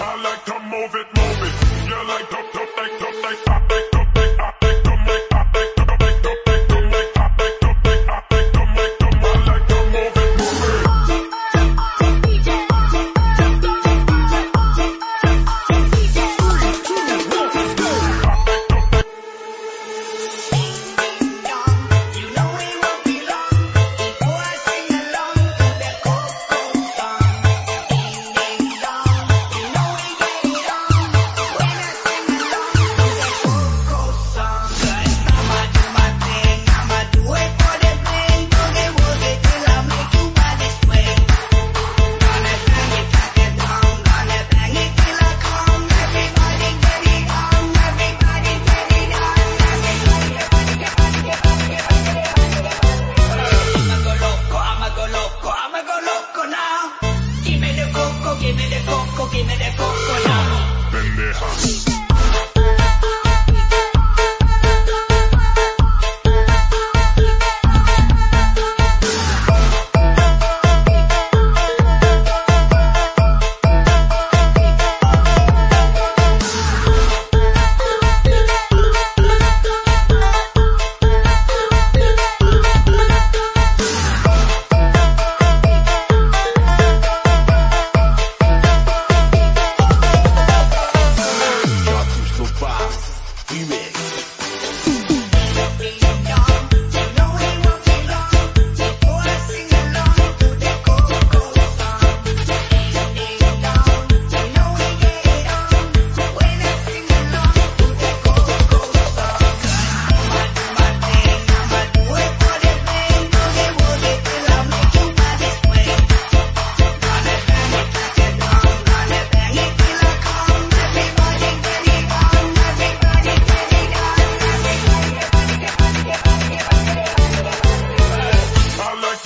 I like to move it, move it. You like to, to, like, to, like, to, like.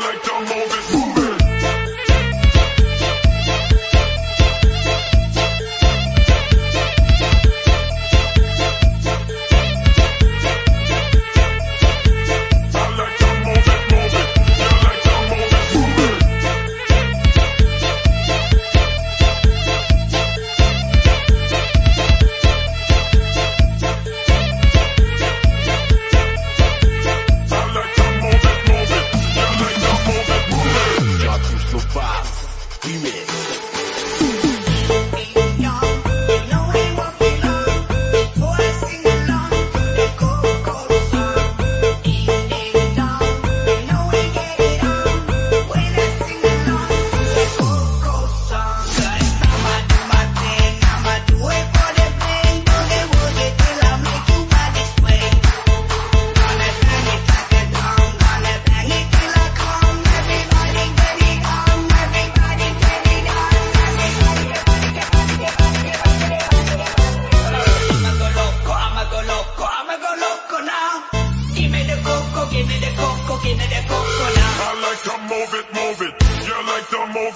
like to move it, move it.